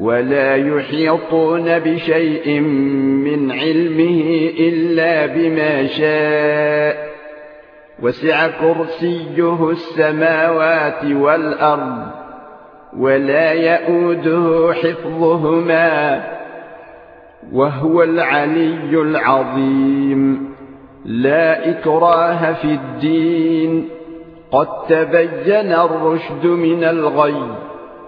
ولا يحيطون بشيء من علمه إلا بما شاء. وسع كرسيه السماوات والأرض ولا يئوده حفظهما وهو العلي العظيم. لا إكراه في الدين. قد تبين الرشد من الغي.